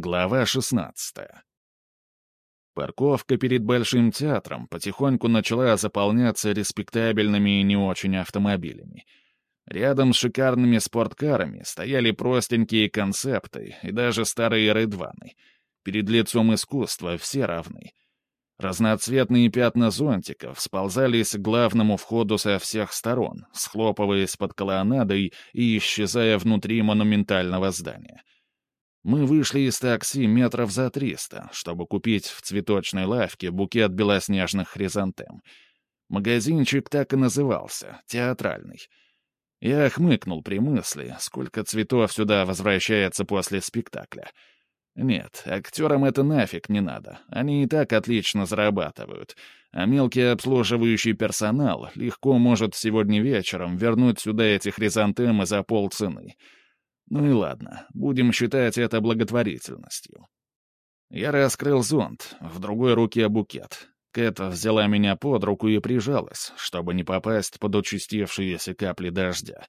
Глава 16. Парковка перед Большим театром потихоньку начала заполняться респектабельными и не очень автомобилями. Рядом с шикарными спорткарами стояли простенькие концепты и даже старые рыдваны. Перед лицом искусства все равны. Разноцветные пятна зонтиков сползались к главному входу со всех сторон, схлопываясь под колоннадой и исчезая внутри монументального здания — мы вышли из такси метров за триста, чтобы купить в цветочной лавке букет белоснежных хризантем. Магазинчик так и назывался — театральный. Я хмыкнул при мысли, сколько цветов сюда возвращается после спектакля. Нет, актерам это нафиг не надо. Они и так отлично зарабатывают. А мелкий обслуживающий персонал легко может сегодня вечером вернуть сюда эти хризантемы за полцены — ну и ладно, будем считать это благотворительностью. Я раскрыл зонт, в другой руке букет. Кэт взяла меня под руку и прижалась, чтобы не попасть под участившиеся капли дождя.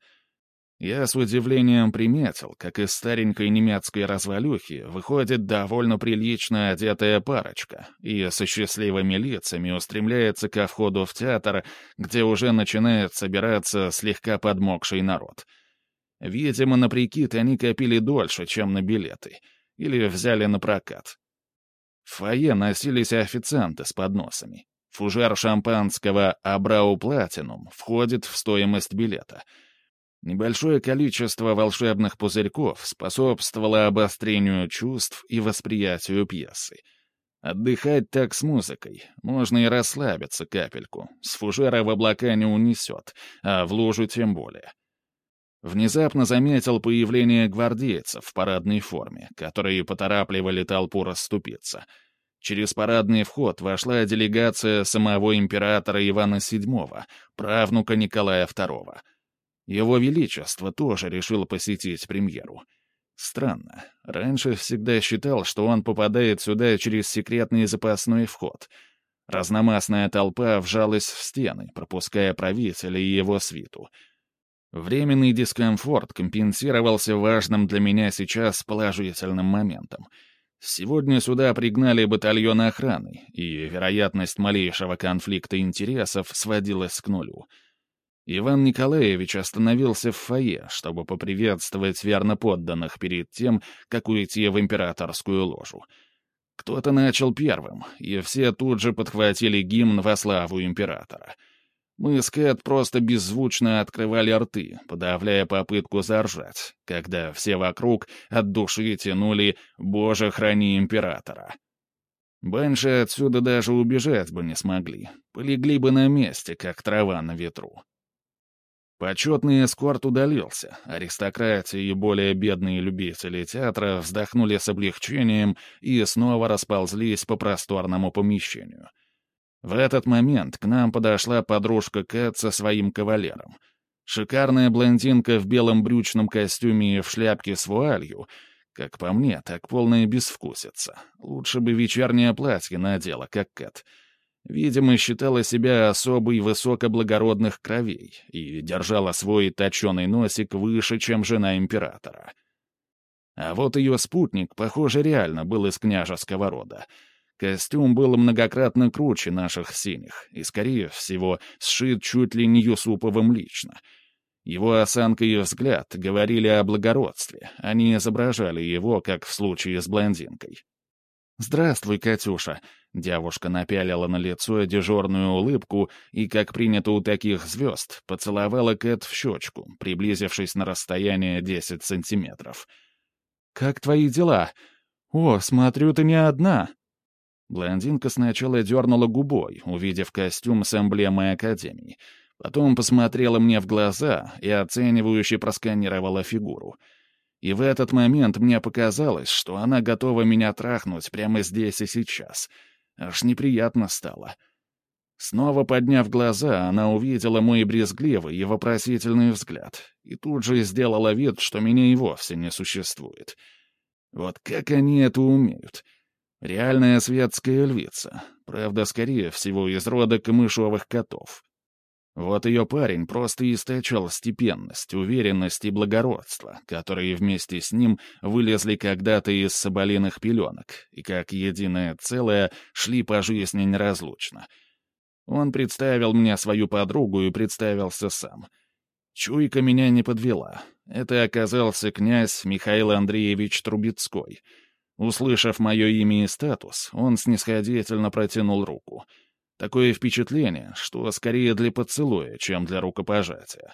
Я с удивлением приметил, как из старенькой немецкой развалюхи выходит довольно прилично одетая парочка и со счастливыми лицами устремляется ко входу в театр, где уже начинает собираться слегка подмокший народ — Видимо, на прикид они копили дольше, чем на билеты. Или взяли на прокат. В фойе носились официанты с подносами. Фужер шампанского «Абрау Платинум» входит в стоимость билета. Небольшое количество волшебных пузырьков способствовало обострению чувств и восприятию пьесы. Отдыхать так с музыкой. Можно и расслабиться капельку. С фужера в облака не унесет, а в лужу тем более. Внезапно заметил появление гвардейцев в парадной форме, которые поторапливали толпу расступиться. Через парадный вход вошла делегация самого императора Ивана VII, правнука Николая II. Его Величество тоже решил посетить премьеру. Странно. Раньше всегда считал, что он попадает сюда через секретный запасной вход. Разномастная толпа вжалась в стены, пропуская правителя и его свиту — Временный дискомфорт компенсировался важным для меня сейчас положительным моментом. Сегодня сюда пригнали батальон охраны, и вероятность малейшего конфликта интересов сводилась к нулю. Иван Николаевич остановился в фойе, чтобы поприветствовать верно подданных перед тем, как уйти в императорскую ложу. Кто-то начал первым, и все тут же подхватили гимн во славу императора — мы с Кэт просто беззвучно открывали рты, подавляя попытку заржать, когда все вокруг от души тянули «Боже, храни императора». Банши отсюда даже убежать бы не смогли, полегли бы на месте, как трава на ветру. Почетный эскорт удалился, аристократия и более бедные любители театра вздохнули с облегчением и снова расползлись по просторному помещению — в этот момент к нам подошла подружка Кэт со своим кавалером. Шикарная блондинка в белом брючном костюме и в шляпке с вуалью. Как по мне, так полная безвкусица. Лучше бы вечернее платье надела, как Кэт. Видимо, считала себя особой высокоблагородных кровей и держала свой точеный носик выше, чем жена императора. А вот ее спутник, похоже, реально был из княжеского рода — Костюм был многократно круче наших синих и, скорее всего, сшит чуть ли не Юсуповым лично. Его осанка и взгляд говорили о благородстве, они изображали его, как в случае с блондинкой. «Здравствуй, Катюша!» — девушка напялила на лицо дежурную улыбку и, как принято у таких звезд, поцеловала Кэт в щечку, приблизившись на расстояние 10 сантиметров. «Как твои дела? О, смотрю, ты не одна!» Блондинка сначала дернула губой, увидев костюм с эмблемой Академии. Потом посмотрела мне в глаза и оценивающе просканировала фигуру. И в этот момент мне показалось, что она готова меня трахнуть прямо здесь и сейчас. Аж неприятно стало. Снова подняв глаза, она увидела мой брезгливый и вопросительный взгляд, и тут же сделала вид, что меня и вовсе не существует. Вот как они это умеют — Реальная светская львица, правда, скорее всего, из рода камышовых котов. Вот ее парень просто источал степенность, уверенность и благородство, которые вместе с ним вылезли когда-то из соболиных пеленок и как единое целое шли по жизни неразлучно. Он представил мне свою подругу и представился сам. Чуйка меня не подвела. Это оказался князь Михаил Андреевич Трубецкой. Услышав мое имя и статус, он снисходительно протянул руку — Такое впечатление, что скорее для поцелуя, чем для рукопожатия.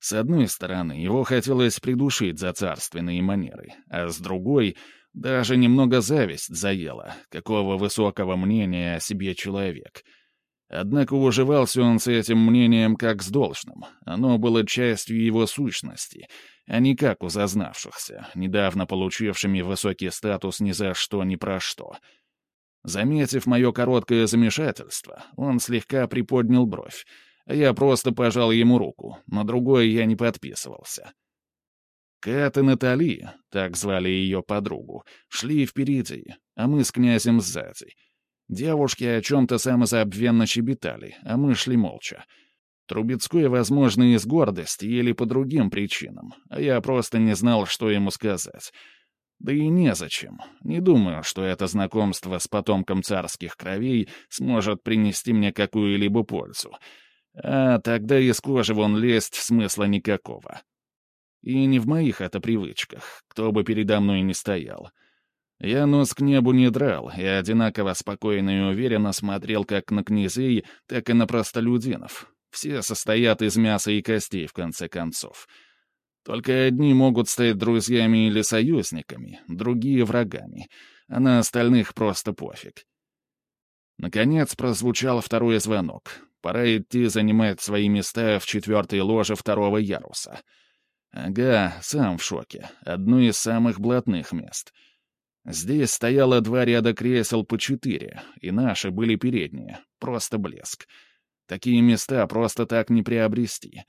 С одной стороны, его хотелось придушить за царственные манеры, а с другой — даже немного зависть заела, какого высокого мнения о себе человек. Однако уживался он с этим мнением как с должным. Оно было частью его сущности, а не как у зазнавшихся, недавно получившими высокий статус ни за что ни про что — Заметив мое короткое замешательство, он слегка приподнял бровь, а я просто пожал ему руку, на другой я не подписывался. Кэт и Натали, так звали ее подругу, шли впереди, а мы с князем сзади. Девушки о чем-то самозабвенно щебетали, а мы шли молча. Трубецкой, возможно, из гордости или по другим причинам, а я просто не знал, что ему сказать — да и незачем. Не думаю, что это знакомство с потомком царских кровей сможет принести мне какую-либо пользу. А тогда из кожи вон лезть смысла никакого. И не в моих это привычках, кто бы передо мной не стоял. Я нос к небу не драл и одинаково спокойно и уверенно смотрел как на князей, так и на простолюдинов. Все состоят из мяса и костей, в конце концов. Только одни могут стать друзьями или союзниками, другие — врагами, а на остальных просто пофиг. Наконец прозвучал второй звонок. Пора идти занимать свои места в четвертой ложе второго яруса. Ага, сам в шоке. Одно из самых блатных мест. Здесь стояло два ряда кресел по четыре, и наши были передние. Просто блеск. Такие места просто так не приобрести.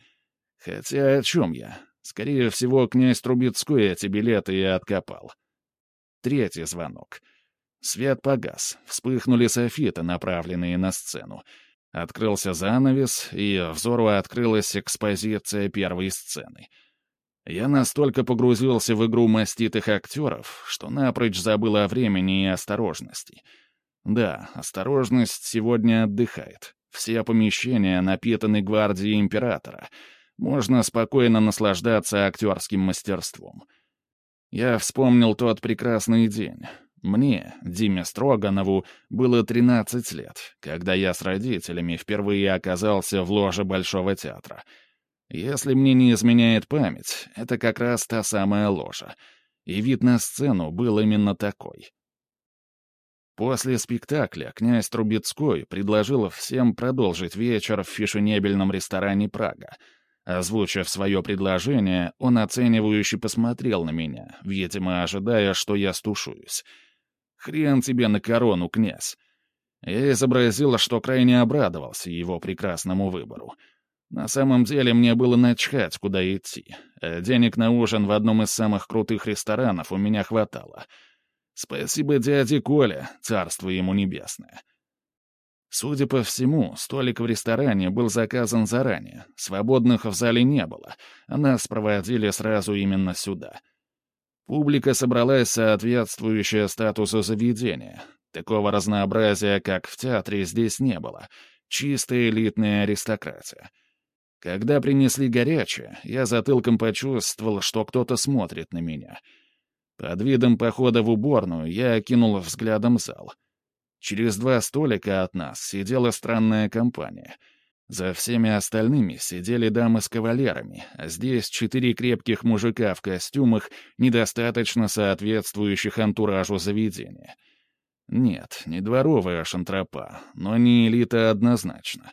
Хотя о чем я? Скорее всего, князь Трубецкой эти билеты и откопал. Третий звонок. Свет погас, вспыхнули софиты, направленные на сцену. Открылся занавес, и взору открылась экспозиция первой сцены. Я настолько погрузился в игру маститых актеров, что напрочь забыл о времени и осторожности. Да, осторожность сегодня отдыхает. Все помещения напитаны гвардией императора — можно спокойно наслаждаться актерским мастерством. Я вспомнил тот прекрасный день. Мне, Диме Строганову, было 13 лет, когда я с родителями впервые оказался в ложе Большого театра. Если мне не изменяет память, это как раз та самая ложа. И вид на сцену был именно такой. После спектакля князь Трубецкой предложил всем продолжить вечер в фешенебельном ресторане «Прага», Озвучив свое предложение, он оценивающе посмотрел на меня, видимо, ожидая, что я стушуюсь. «Хрен тебе на корону, князь!» Я изобразил, что крайне обрадовался его прекрасному выбору. На самом деле мне было начхать, куда идти. Денег на ужин в одном из самых крутых ресторанов у меня хватало. Спасибо дяде Коле, царство ему небесное. Судя по всему, столик в ресторане был заказан заранее, свободных в зале не было, а нас проводили сразу именно сюда. Публика собралась соответствующая статусу заведения. Такого разнообразия, как в театре, здесь не было. Чистая элитная аристократия. Когда принесли горячее, я затылком почувствовал, что кто-то смотрит на меня. Под видом похода в уборную я окинул взглядом зал — Через два столика от нас сидела странная компания. За всеми остальными сидели дамы с кавалерами, а здесь четыре крепких мужика в костюмах, недостаточно соответствующих антуражу заведения. Нет, не дворовая шантропа, но не элита однозначно.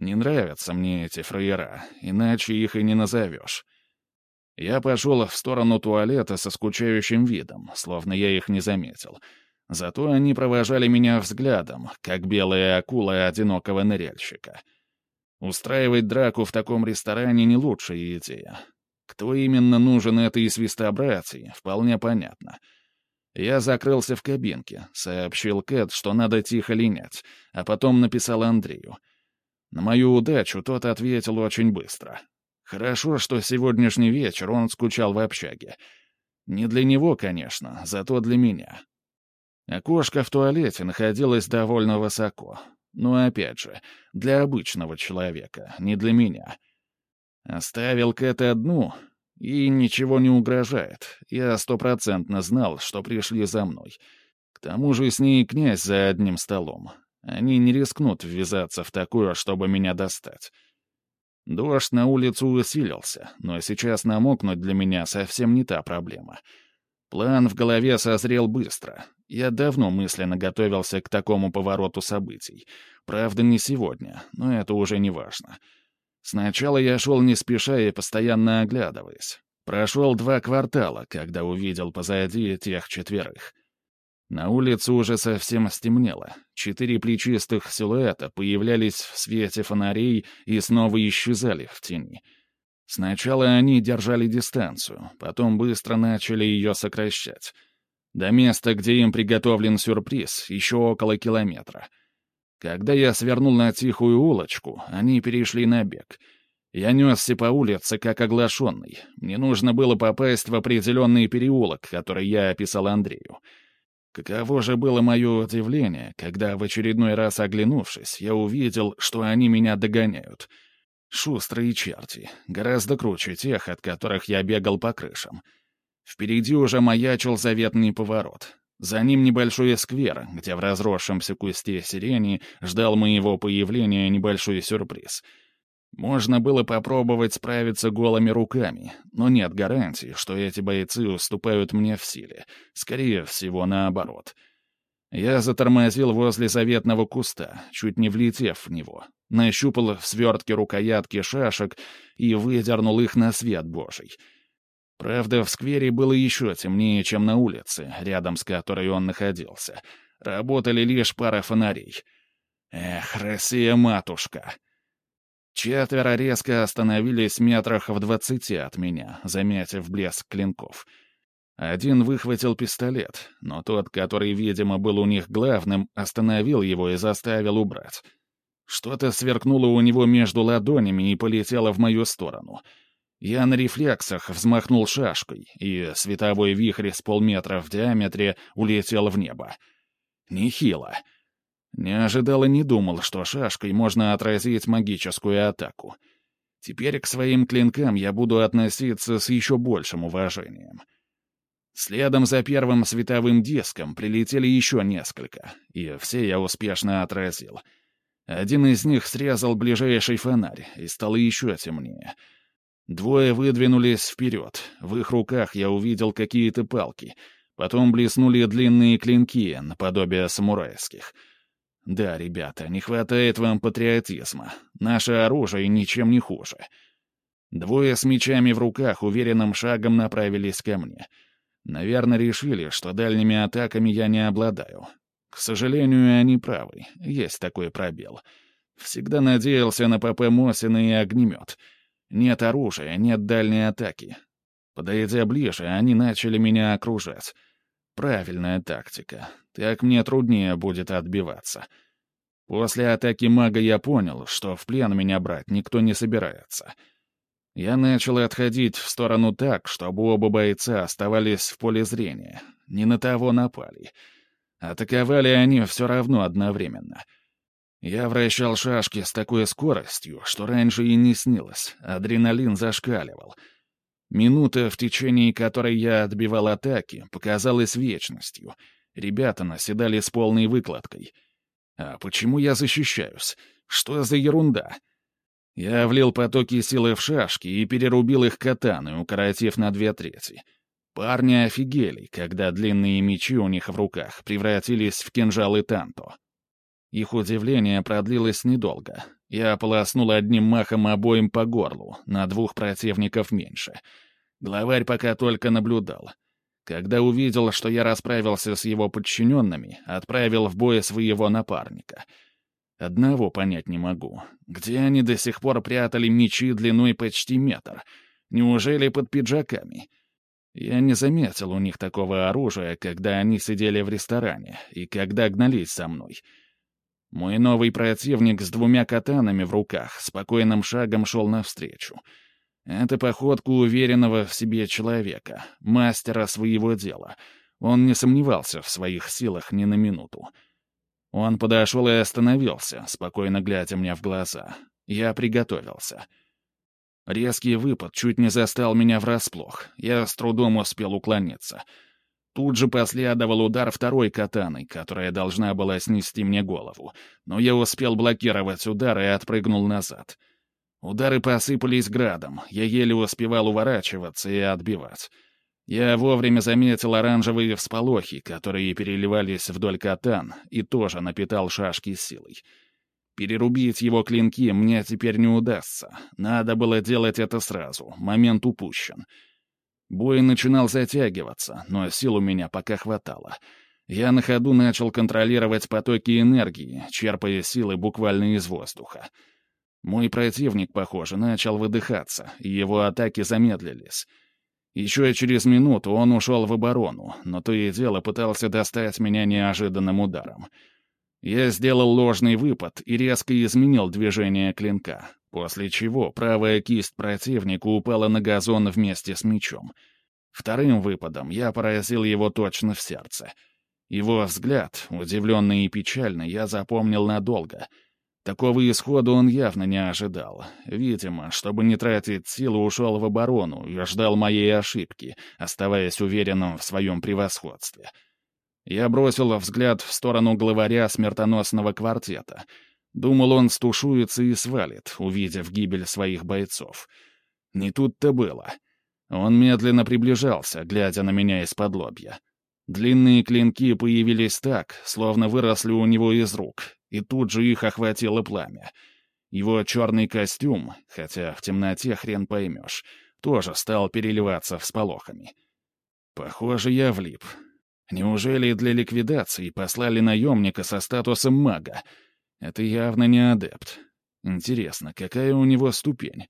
Не нравятся мне эти фраера, иначе их и не назовешь. Я пошел в сторону туалета со скучающим видом, словно я их не заметил — Зато они провожали меня взглядом, как белая акула одинокого ныряльщика. Устраивать драку в таком ресторане не лучшая идея. Кто именно нужен этой свистобратии, вполне понятно. Я закрылся в кабинке, сообщил Кэт, что надо тихо линять, а потом написал Андрею. На мою удачу тот ответил очень быстро. Хорошо, что сегодняшний вечер он скучал в общаге. Не для него, конечно, зато для меня. Окошко в туалете находилось довольно высоко. Но опять же, для обычного человека, не для меня. Оставил Кэт одну, и ничего не угрожает. Я стопроцентно знал, что пришли за мной. К тому же с ней князь за одним столом. Они не рискнут ввязаться в такое, чтобы меня достать. Дождь на улицу усилился, но сейчас намокнуть для меня совсем не та проблема. План в голове созрел быстро. Я давно мысленно готовился к такому повороту событий. Правда, не сегодня, но это уже не важно. Сначала я шел не спеша и постоянно оглядываясь. Прошел два квартала, когда увидел позади тех четверых. На улице уже совсем стемнело. Четыре плечистых силуэта появлялись в свете фонарей и снова исчезали в тени. Сначала они держали дистанцию, потом быстро начали ее сокращать. До места, где им приготовлен сюрприз, еще около километра. Когда я свернул на тихую улочку, они перешли на бег. Я несся по улице, как оглашенный. Мне нужно было попасть в определенный переулок, который я описал Андрею. Каково же было мое удивление, когда, в очередной раз оглянувшись, я увидел, что они меня догоняют. Шустрые черти, гораздо круче тех, от которых я бегал по крышам. Впереди уже маячил заветный поворот. За ним небольшой сквер, где в разросшемся кусте сирени ждал моего появления небольшой сюрприз — можно было попробовать справиться голыми руками, но нет гарантии, что эти бойцы уступают мне в силе. Скорее всего, наоборот. Я затормозил возле заветного куста, чуть не влетев в него. Нащупал в свертке рукоятки шашек и выдернул их на свет божий. Правда, в сквере было еще темнее, чем на улице, рядом с которой он находился. Работали лишь пара фонарей. Эх, Россия-матушка! Четверо резко остановились метрах в двадцати от меня, заметив блеск клинков. Один выхватил пистолет, но тот, который, видимо, был у них главным, остановил его и заставил убрать. Что-то сверкнуло у него между ладонями и полетело в мою сторону. Я на рефлексах взмахнул шашкой, и световой вихрь с полметра в диаметре улетел в небо. Нехило. Не ожидал и не думал, что шашкой можно отразить магическую атаку. Теперь к своим клинкам я буду относиться с еще большим уважением. Следом за первым световым диском прилетели еще несколько, и все я успешно отразил. Один из них срезал ближайший фонарь, и стало еще темнее. Двое выдвинулись вперед, в их руках я увидел какие-то палки, потом блеснули длинные клинки, наподобие самурайских — да, ребята, не хватает вам патриотизма. Наше оружие ничем не хуже. Двое с мечами в руках уверенным шагом направились ко мне. Наверное, решили, что дальними атаками я не обладаю. К сожалению, они правы. Есть такой пробел. Всегда надеялся на ПП Мосина и огнемет. Нет оружия, нет дальней атаки. Подойдя ближе, они начали меня окружать. Правильная тактика. Так мне труднее будет отбиваться. После атаки мага я понял, что в плен меня брать никто не собирается. Я начал отходить в сторону так, чтобы оба бойца оставались в поле зрения. Не на того напали. Атаковали они все равно одновременно. Я вращал шашки с такой скоростью, что раньше и не снилось. Адреналин зашкаливал — Минута, в течение которой я отбивал атаки, показалась вечностью. Ребята наседали с полной выкладкой. А почему я защищаюсь? Что за ерунда? Я влил потоки силы в шашки и перерубил их катаны, укоротив на две трети. Парни офигели, когда длинные мечи у них в руках превратились в кинжалы танто. Их удивление продлилось недолго. Я полоснул одним махом обоим по горлу, на двух противников меньше. Главарь пока только наблюдал. Когда увидел, что я расправился с его подчиненными, отправил в бой своего напарника. Одного понять не могу. Где они до сих пор прятали мечи длиной почти метр? Неужели под пиджаками? Я не заметил у них такого оружия, когда они сидели в ресторане и когда гнались за мной. Мой новый противник с двумя катанами в руках спокойным шагом шел навстречу. Это походка уверенного в себе человека, мастера своего дела. Он не сомневался в своих силах ни на минуту. Он подошел и остановился, спокойно глядя мне в глаза. Я приготовился. Резкий выпад чуть не застал меня врасплох. Я с трудом успел уклониться — Тут же последовал удар второй катаной, которая должна была снести мне голову, но я успел блокировать удар и отпрыгнул назад. Удары посыпались градом, я еле успевал уворачиваться и отбивать. Я вовремя заметил оранжевые всполохи, которые переливались вдоль катан, и тоже напитал шашки силой. Перерубить его клинки мне теперь не удастся. Надо было делать это сразу, момент упущен — Бой начинал затягиваться, но сил у меня пока хватало. Я на ходу начал контролировать потоки энергии, черпая силы буквально из воздуха. Мой противник, похоже, начал выдыхаться, и его атаки замедлились. Еще через минуту он ушел в оборону, но то и дело пытался достать меня неожиданным ударом. Я сделал ложный выпад и резко изменил движение клинка, после чего правая кисть противника упала на газон вместе с мечом. Вторым выпадом я поразил его точно в сердце. Его взгляд, удивленный и печальный, я запомнил надолго. Такого исхода он явно не ожидал. Видимо, чтобы не тратить силы, ушел в оборону и ждал моей ошибки, оставаясь уверенным в своем превосходстве. Я бросил взгляд в сторону главаря смертоносного квартета — Думал, он стушуется и свалит, увидев гибель своих бойцов. Не тут-то было. Он медленно приближался, глядя на меня из-под лобья. Длинные клинки появились так, словно выросли у него из рук, и тут же их охватило пламя. Его черный костюм, хотя в темноте хрен поймешь, тоже стал переливаться всполохами. Похоже, я влип. Неужели для ликвидации послали наемника со статусом мага — это явно не адепт. Интересно, какая у него ступень?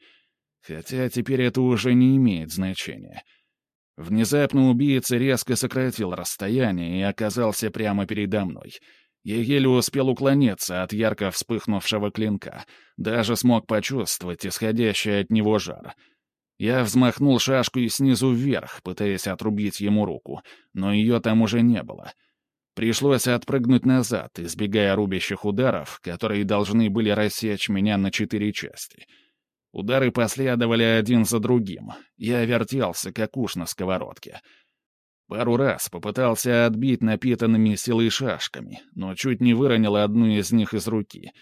Хотя теперь это уже не имеет значения. Внезапно убийца резко сократил расстояние и оказался прямо передо мной. Я еле успел уклониться от ярко вспыхнувшего клинка, даже смог почувствовать исходящий от него жар. Я взмахнул шашкой снизу вверх, пытаясь отрубить ему руку, но ее там уже не было — Пришлось отпрыгнуть назад, избегая рубящих ударов, которые должны были рассечь меня на четыре части. Удары последовали один за другим. Я вертелся, как уж на сковородке. Пару раз попытался отбить напитанными силой шашками, но чуть не выронил одну из них из руки.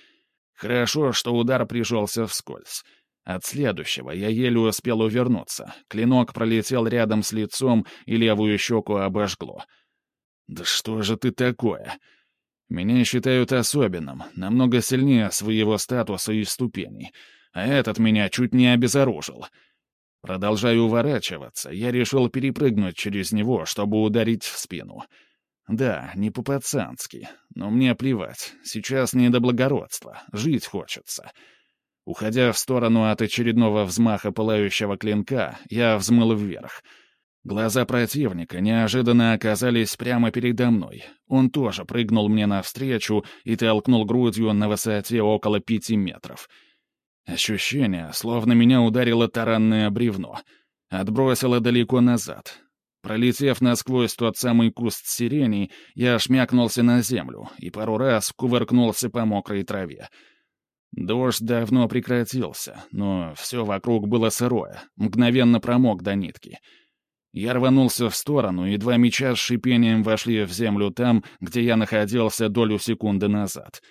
Хорошо, что удар пришелся вскользь. От следующего я еле успел увернуться. Клинок пролетел рядом с лицом и левую щеку обожгло — «Да что же ты такое?» Меня считают особенным, намного сильнее своего статуса и ступеней, а этот меня чуть не обезоружил. Продолжая уворачиваться, я решил перепрыгнуть через него, чтобы ударить в спину. Да, не по-пацански, но мне плевать, сейчас не до благородства, жить хочется. Уходя в сторону от очередного взмаха пылающего клинка, я взмыл вверх — Глаза противника неожиданно оказались прямо передо мной. Он тоже прыгнул мне навстречу и толкнул грудью на высоте около пяти метров. Ощущение, словно меня ударило таранное бревно. Отбросило далеко назад. Пролетев насквозь тот самый куст сирени, я шмякнулся на землю и пару раз кувыркнулся по мокрой траве. Дождь давно прекратился, но все вокруг было сырое, мгновенно промок до нитки — я рванулся в сторону, и два меча с шипением вошли в землю там, где я находился долю секунды назад.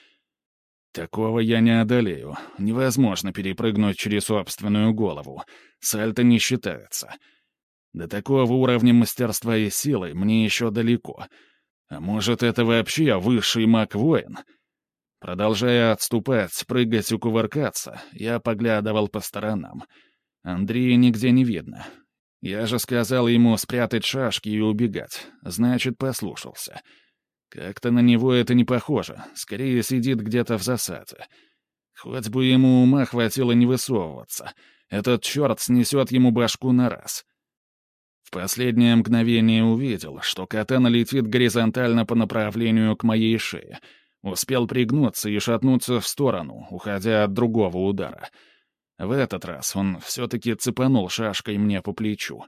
Такого я не одолею. Невозможно перепрыгнуть через собственную голову. Сальто не считается. До такого уровня мастерства и силы мне еще далеко. А может, это вообще высший маг-воин? Продолжая отступать, прыгать и кувыркаться, я поглядывал по сторонам. Андрея нигде не видно. Я же сказал ему спрятать шашки и убегать. Значит, послушался. Как-то на него это не похоже. Скорее сидит где-то в засаде. Хоть бы ему ума хватило не высовываться. Этот черт снесет ему башку на раз. В последнее мгновение увидел, что катана летит горизонтально по направлению к моей шее. Успел пригнуться и шатнуться в сторону, уходя от другого удара. В этот раз он все-таки цепанул шашкой мне по плечу.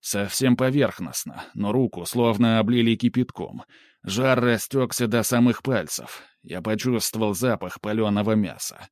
Совсем поверхностно, но руку словно облили кипятком — Жар растекся до самых пальцев. Я почувствовал запах паленого мяса.